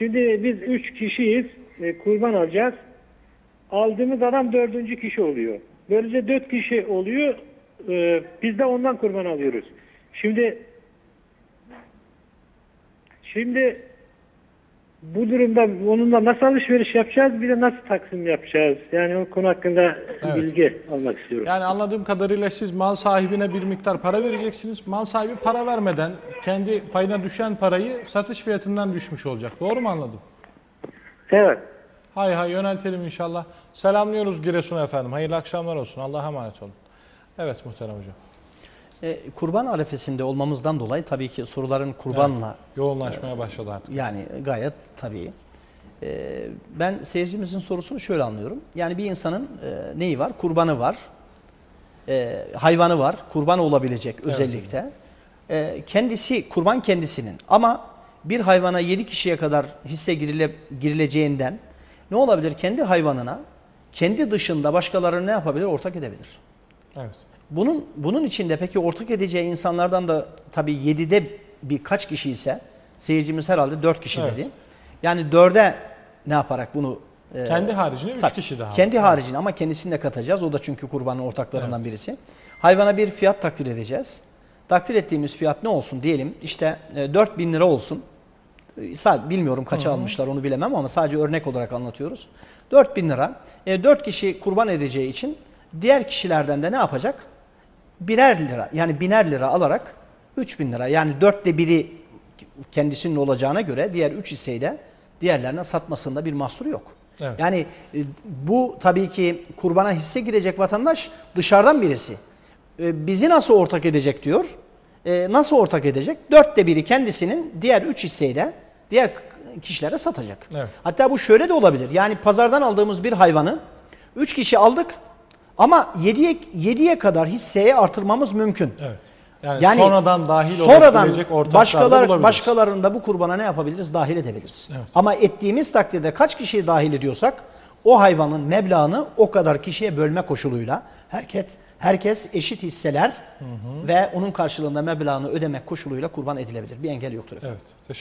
Şimdi biz üç kişiyiz. e, kurban alacağız. Aldığımız adam dördüncü kişi oluyor. Böylece dört kişi oluyor. e, biz de ondan kurban alıyoruz. Şimdi şimdi bu durumda onunla nasıl alışveriş yapacağız bir de nasıl taksim yapacağız? Yani o konu hakkında Evet. bilgi almak istiyorum. Yani anladığım kadarıyla siz mal sahibine bir miktar para vereceksiniz. Mal sahibi para vermeden kendi payına düşen parayı satış fiyatından düşmüş olacak. Doğru mu anladım? Evet. Hay hay yöneltelim inşallah. Selamlıyoruz Giresun efendim. Hayırlı akşamlar olsun. Allah'a emanet olun. Evet muhterem hocam. E, kurban arefesinde olmamızdan dolayı tabii ki soruların kurbanla Yoğunlaşmaya başladı artık. yani gayet tabii. E, ben seyircimizin sorusunu şöyle anlıyorum. Yani bir insanın e, neyi var? Kurbanı var. E, hayvanı var. Kurban olabilecek özellikle. E, kendisi, kurban kendisinin. Ama bir hayvana 7 kişiye kadar hisse girile, girileceğinden ne olabilir? Kendi hayvanına, kendi dışında başkalarını ne yapabilir? Ortak edebilir. Evet. Bunun bunun içinde peki ortak edeceği insanlardan da tabii 7'de birkaç kişi ise seyircimiz herhalde 4 kişi Evet. dedi. Yani 4'e ne yaparak bunu e, Kendi haricinde 3 tabii, kişi daha. Kendi haricinde ama kendisini de katacağız. O da çünkü kurbanın ortaklarından birisi. Hayvana bir fiyat takdir edeceğiz. Takdir ettiğimiz fiyat ne olsun diyelim işte e, 4000 lira olsun. Sadece bilmiyorum kaça almışlar onu bilemem ama sadece örnek olarak anlatıyoruz. 4000 lira. E, 4 kişi kurban edeceği için diğer kişilerden de ne yapacak? Birer lira yani biner lira alarak 3000 lira yani dörtte biri kendisinin olacağına göre diğer 3 hisseyi de diğerlerine satmasında bir mahsur yok. Evet. Yani e, bu tabii ki kurbana hisse girecek vatandaş dışarıdan birisi. E, bizi nasıl ortak edecek diyor. E, nasıl ortak edecek? Dörtte biri kendisinin diğer üç hisseyi de diğer kişilere satacak. Evet. Hatta bu şöyle de olabilir. Yani pazardan aldığımız bir hayvanı üç kişi aldık ama 7'ye 7'ye kadar hisseye artırmamız mümkün. Evet. Yani, sonradan dahil sonradan ortaklar da başkalar, bulabiliriz. başkalarını da bu kurbana ne yapabiliriz? Dahil edebiliriz. Evet. Ama ettiğimiz takdirde kaç kişiyi dahil ediyorsak o hayvanın meblağını o kadar kişiye bölme koşuluyla herkes herkes eşit hisseler ve onun karşılığında meblağını ödemek koşuluyla kurban edilebilir. Bir engel yoktur efendim. Evet.